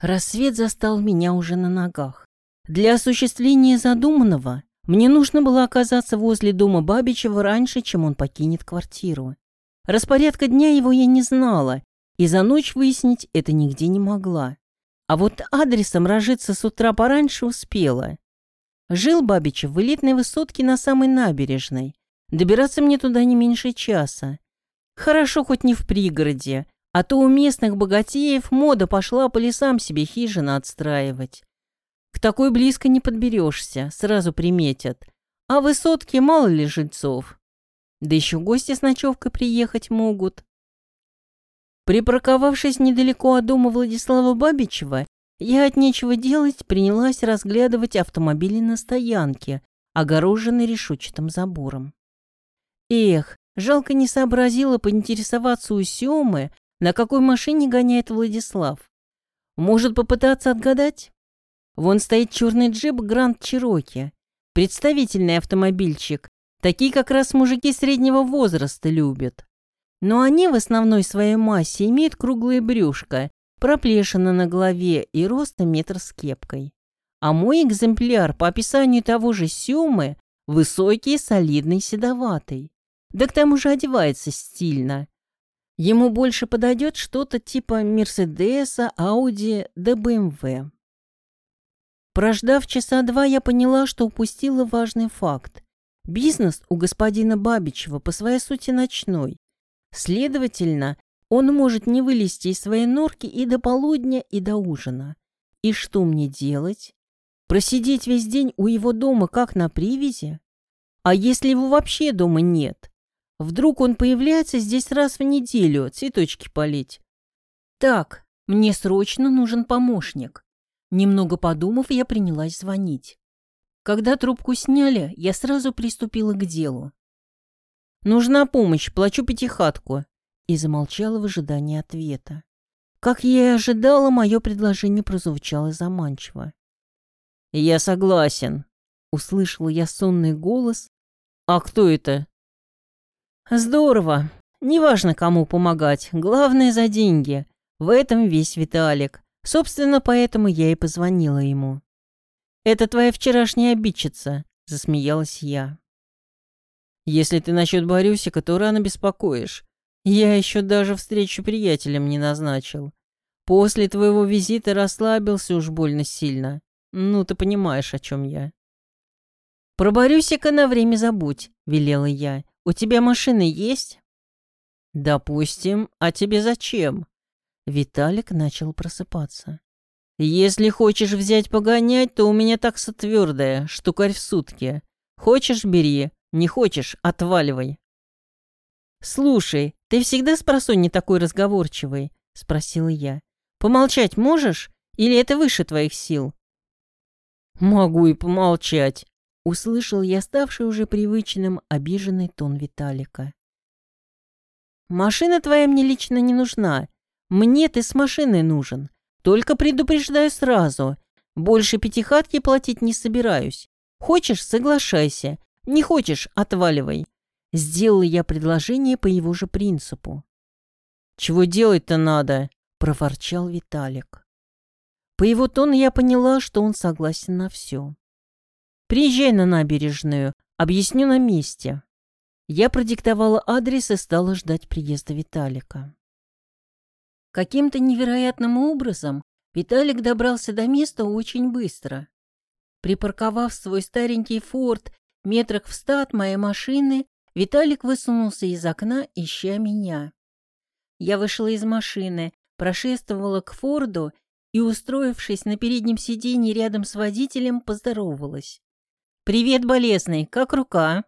Рассвет застал меня уже на ногах. Для осуществления задуманного мне нужно было оказаться возле дома Бабичева раньше, чем он покинет квартиру. Распорядка дня его я не знала, и за ночь выяснить это нигде не могла. А вот адресом разжиться с утра пораньше успела. Жил Бабичев в элитной высотке на самой набережной. Добираться мне туда не меньше часа. Хорошо хоть не в пригороде, а то у местных богатеев мода пошла по лесам себе хижины отстраивать. К такой близко не подберешься, сразу приметят. А высотки мало ли жильцов. Да еще гости с ночевкой приехать могут. Припарковавшись недалеко от дома Владислава Бабичева, я от нечего делать принялась разглядывать автомобили на стоянке, огороженной решетчатым забором. Эх, жалко не сообразила поинтересоваться у Семы, на какой машине гоняет Владислав. Может попытаться отгадать? Вон стоит черный джип Гранд Чироки. Представительный автомобильчик. Такие как раз мужики среднего возраста любят. Но они в основной своей массе имеют круглое брюшко, проплешина на голове и роста метр с кепкой. А мой экземпляр, по описанию того же Сёмы, высокий, солидный, седоватый. Да к тому же одевается стильно. Ему больше подойдет что-то типа Мерседеса, Ауди да БМВ. Прождав часа два, я поняла, что упустила важный факт. Бизнес у господина Бабичева по своей сути ночной. Следовательно, он может не вылезти из своей норки и до полудня, и до ужина. И что мне делать? Просидеть весь день у его дома, как на привязи? А если его вообще дома нет? Вдруг он появляется здесь раз в неделю, цветочки полить? Так, мне срочно нужен помощник. Немного подумав, я принялась звонить. Когда трубку сняли, я сразу приступила к делу. «Нужна помощь, плачу пятихатку», и замолчала в ожидании ответа. Как я и ожидала, мое предложение прозвучало заманчиво. «Я согласен», — услышала я сонный голос. «А кто это?» «Здорово. Неважно, кому помогать. Главное, за деньги. В этом весь Виталик. Собственно, поэтому я и позвонила ему». «Это твоя вчерашняя обидчица», — засмеялась я. «Если ты насчет Борюсика, то рано беспокоишь. Я еще даже встречу приятелям не назначил. После твоего визита расслабился уж больно сильно. Ну, ты понимаешь, о чем я». «Про Борюсика на время забудь», — велела я. «У тебя машина есть?» «Допустим. А тебе зачем?» Виталик начал просыпаться. «Если хочешь взять погонять, то у меня такса твердая, штукарь в сутки. Хочешь – бери, не хочешь – отваливай». «Слушай, ты всегда с просонья такой разговорчивый?» – спросила я. «Помолчать можешь? Или это выше твоих сил?» «Могу и помолчать», – услышал я ставший уже привычным обиженный тон Виталика. «Машина твоя мне лично не нужна. Мне ты с машиной нужен. Только предупреждаю сразу. Больше пятихатки платить не собираюсь. Хочешь – соглашайся. Не хочешь – отваливай. Сделала я предложение по его же принципу. «Чего делать-то надо?» – проворчал Виталик. По его тону я поняла, что он согласен на все. «Приезжай на набережную, объясню на месте». Я продиктовала адрес и стала ждать приезда Виталика. Каким-то невероятным образом Виталик добрался до места очень быстро. Припарковав свой старенький форт метрах в ста от моей машины, Виталик высунулся из окна, ища меня. Я вышла из машины, прошествовала к Форду и, устроившись на переднем сиденье рядом с водителем, поздоровалась. «Привет, болезный, как рука?»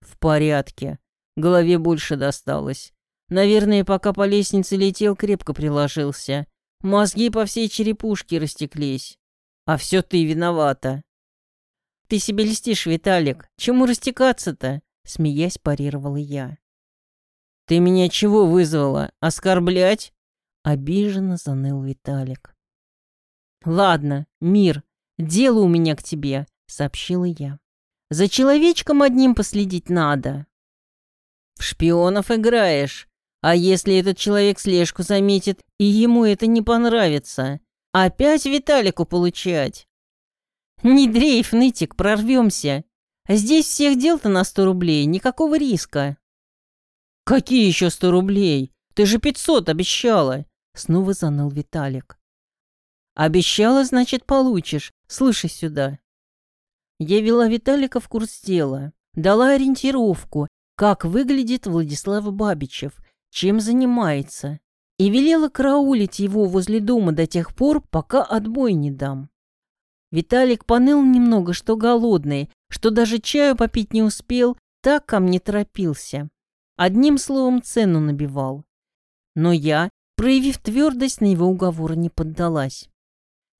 «В порядке. Голове больше досталось. Наверное, пока по лестнице летел, крепко приложился. Мозги по всей черепушке растеклись. А все ты виновата. Ты себе льстишь, Виталик. Чему растекаться-то? Смеясь, парировала я. Ты меня чего вызвала? Оскорблять? Обиженно заныл Виталик. Ладно, мир, дело у меня к тебе, сообщила я. За человечком одним последить надо. В шпионов играешь, а если этот человек слежку заметит, и ему это не понравится? Опять Виталику получать? Не дрейф, нытик, прорвемся. Здесь всех дел-то на сто рублей, никакого риска. Какие еще сто рублей? Ты же пятьсот обещала. Снова заныл Виталик. Обещала, значит, получишь. Слыши сюда. Я вела Виталика в курс дела, дала ориентировку, как выглядит Владислав Бабичев, чем занимается, и велела караулить его возле дома до тех пор, пока отбой не дам. Виталик поныл немного, что голодный, что даже чаю попить не успел, так ко мне торопился. Одним словом, цену набивал. Но я, проявив твердость, на его уговоры не поддалась.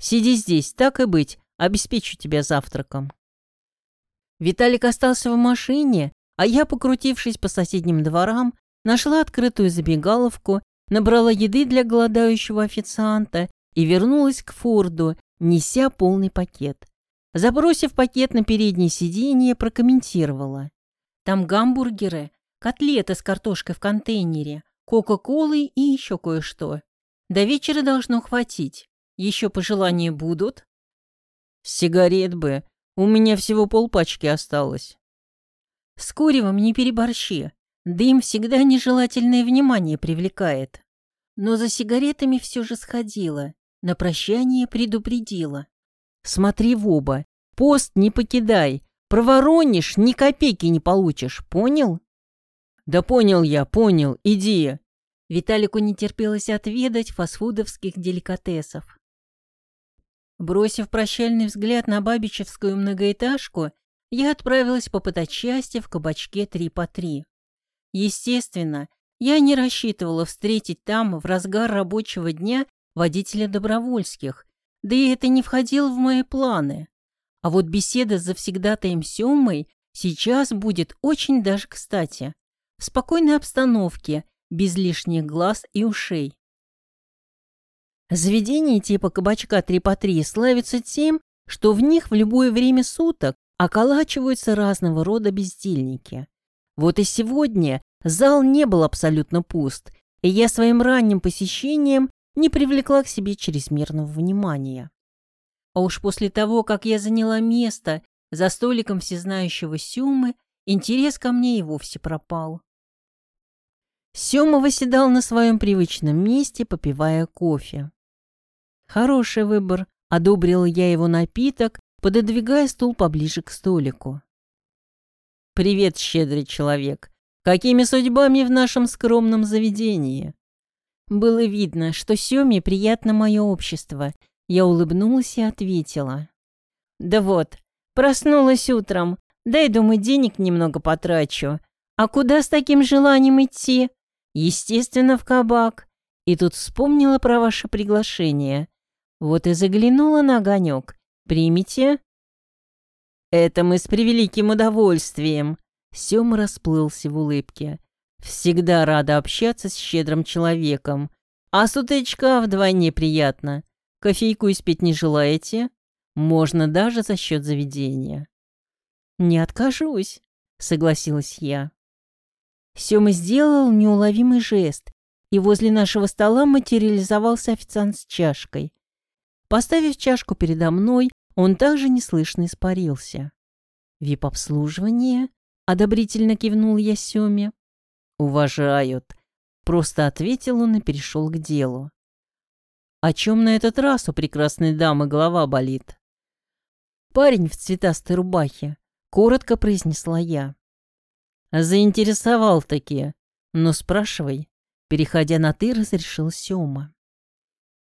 «Сиди здесь, так и быть, обеспечу тебя завтраком». Виталик остался в машине, а я, покрутившись по соседним дворам, нашла открытую забегаловку, набрала еды для голодающего официанта и вернулась к Форду, неся полный пакет. Забросив пакет на переднее сиденье, прокомментировала. Там гамбургеры, котлеты с картошкой в контейнере, кока-колы и еще кое-что. До вечера должно хватить. Еще пожелания будут? Сигарет бы. У меня всего полпачки осталось. С куревом не переборщи. Дым всегда нежелательное внимание привлекает. Но за сигаретами все же сходила. На прощание предупредила. Смотри в оба. Пост не покидай. Проворонишь, ни копейки не получишь. Понял? Да понял я, понял. Иди. Виталику не терпелось отведать фастфудовских деликатесов. Бросив прощальный взгляд на бабичевскую многоэтажку, я отправилась попытать счастье в кабачке три по три. Естественно, я не рассчитывала встретить там в разгар рабочего дня водителя добровольских, да и это не входило в мои планы. А вот беседа с завсегдатаем Семой сейчас будет очень даже кстати. В спокойной обстановке, без лишних глаз и ушей. Заведения типа кабачка 3 по 3 славятся тем, что в них в любое время суток околачиваются разного рода бездельники. Вот и сегодня зал не был абсолютно пуст, и я своим ранним посещением не привлекла к себе чрезмерного внимания. А уж после того, как я заняла место за столиком всезнающего Сюмы, интерес ко мне и вовсе пропал. Сёма восседал на своем привычном месте, попивая кофе. Хороший выбор, одобрила я его напиток, пододвигая стул поближе к столику. «Привет, щедрый человек! Какими судьбами в нашем скромном заведении?» Было видно, что Сёме приятно мое общество. Я улыбнулась и ответила. «Да вот, проснулась утром. Дай, думаю, денег немного потрачу. А куда с таким желанием идти? Естественно, в кабак. И тут вспомнила про ваше приглашение. Вот и заглянула на огонек. Примите?» «Это мы с превеликим удовольствием!» Сёма расплылся в улыбке. Всегда рада общаться с щедрым человеком. А с вдвойне приятно. Кофейку испить не желаете? Можно даже за счет заведения. Не откажусь, согласилась я. Сёма сделал неуловимый жест, и возле нашего стола материализовался официант с чашкой. Поставив чашку передо мной, он также неслышно испарился. «Вип-обслуживание?» — одобрительно кивнул я Сёме. «Уважают», — просто ответил он и перешел к делу. «О чем на этот раз у прекрасной дамы голова болит?» «Парень в цветастой рубахе», — коротко произнесла я. «Заинтересовал-таки. Но спрашивай». Переходя на «ты», разрешил Сёма.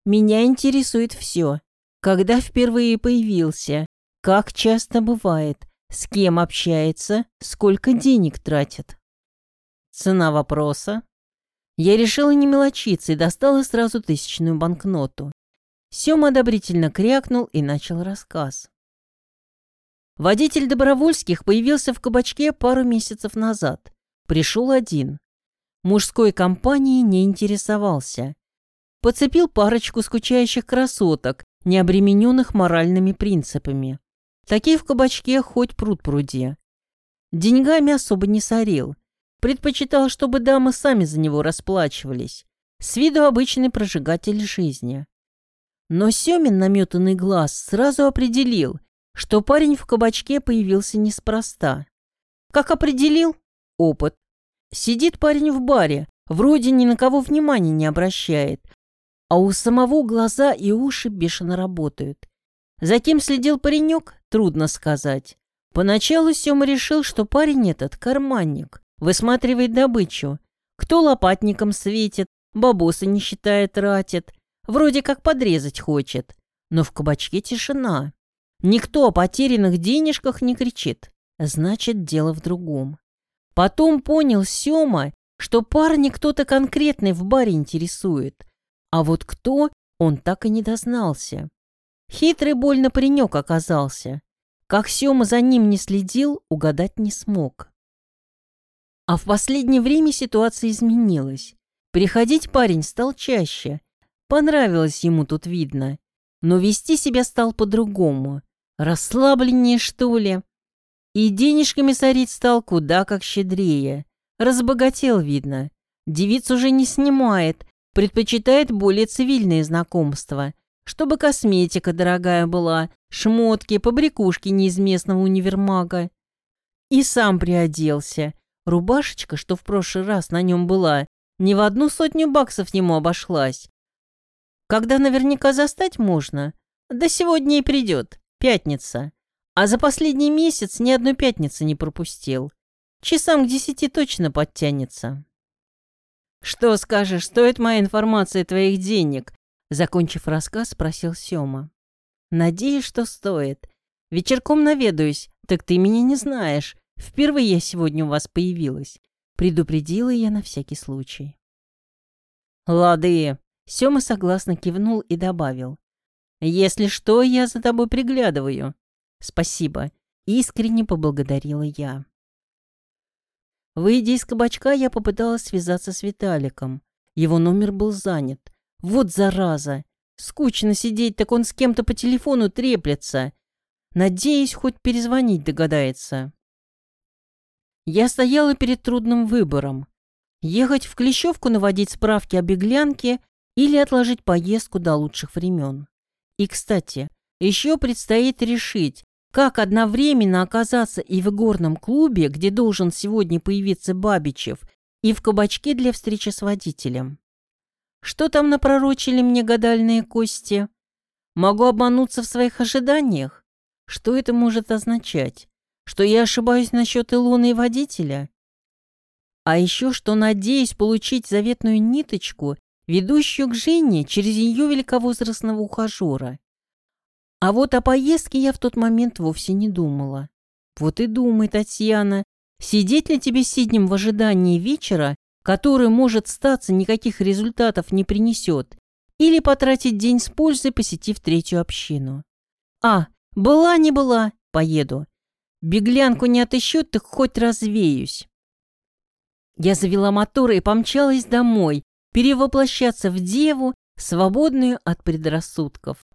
«Меня интересует все. Когда впервые появился? Как часто бывает? С кем общается? Сколько денег тратит?» Цена вопроса. Я решила не мелочиться и достала сразу тысячную банкноту. Сёма одобрительно крякнул и начал рассказ. Водитель Добровольских появился в кабачке пару месяцев назад. Пришел один. Мужской компанией не интересовался. Подцепил парочку скучающих красоток, не обремененных моральными принципами. Такие в кабачке хоть пруд пруди. Деньгами особо не сорил. Предпочитал, чтобы дамы сами за него расплачивались. С виду обычный прожигатель жизни. Но Семин наметанный глаз сразу определил, что парень в кабачке появился неспроста. Как определил? Опыт. Сидит парень в баре, вроде ни на кого внимания не обращает, а у самого глаза и уши бешено работают. Затем следил паренек, трудно сказать. Поначалу Сема решил, что парень этот карманник, высматривает добычу. Кто лопатником светит, бабосы не считает, тратит, вроде как подрезать хочет. Но в кабачке тишина. Никто о потерянных денежках не кричит. Значит, дело в другом. Потом понял Сема, что парня кто-то конкретный в баре интересует. А вот кто, он так и не дознался. Хитрый больно паренек оказался. Как Сёма за ним не следил, угадать не смог. А в последнее время ситуация изменилась. Приходить парень стал чаще. Понравилось ему тут видно. Но вести себя стал по-другому. Расслабленнее, что ли. И денежками сорить стал куда как щедрее. Разбогател, видно. Девиц уже не снимает, предпочитает более цивильные знакомства. Чтобы косметика дорогая была, шмотки, побрякушки не из местного универмага. И сам приоделся. Рубашечка, что в прошлый раз на нем была, не в одну сотню баксов ему обошлась. Когда наверняка застать можно? Да сегодня и придет, пятница. А за последний месяц ни одной пятницы не пропустил. Часам к десяти точно подтянется. «Что скажешь, стоит моя информация твоих денег?» Закончив рассказ, спросил Сёма. «Надеюсь, что стоит. Вечерком наведаюсь, так ты меня не знаешь. Впервые я сегодня у вас появилась». Предупредила я на всякий случай. «Лады!» Сёма согласно кивнул и добавил. «Если что, я за тобой приглядываю». «Спасибо», — искренне поблагодарила я. Выйдя из кабачка, я попыталась связаться с Виталиком. Его номер был занят. Вот зараза! Скучно сидеть, так он с кем-то по телефону треплется. Надеюсь, хоть перезвонить догадается. Я стояла перед трудным выбором. Ехать в Клещевку наводить справки о беглянке или отложить поездку до лучших времен. И, кстати, еще предстоит решить, как одновременно оказаться и в горном клубе, где должен сегодня появиться Бабичев, и в кабачке для встречи с водителем? Что там напророчили мне гадальные кости? Могу обмануться в своих ожиданиях? Что это может означать? Что я ошибаюсь насчет Илоны и водителя? А еще что надеюсь получить заветную ниточку, ведущую к Жене через ее великовозрастного ухажера. А вот о поездке я в тот момент вовсе не думала. Вот и думай, Татьяна, сидеть ли тебе сиднем в ожидании вечера, который, может статься, никаких результатов не принесет, или потратить день с пользой, посетив третью общину. А, была не была, поеду. Беглянку не отыщут, так хоть развеюсь. Я завела мотор и помчалась домой, перевоплощаться в деву, свободную от предрассудков.